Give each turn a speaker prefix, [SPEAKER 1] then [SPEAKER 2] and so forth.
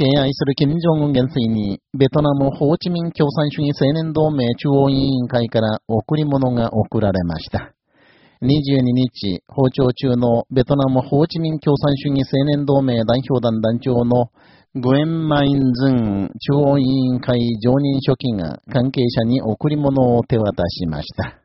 [SPEAKER 1] 敬愛する金正恩元帥に、ベトナムホーチミン共産主義青年同盟中央委員会から贈り物が贈られました。22日、訪朝中のベトナムホーチミン共産主義青年同盟代表団団長のグエンマインズン中央委員会常任書記が関係者に贈り物を手渡しました。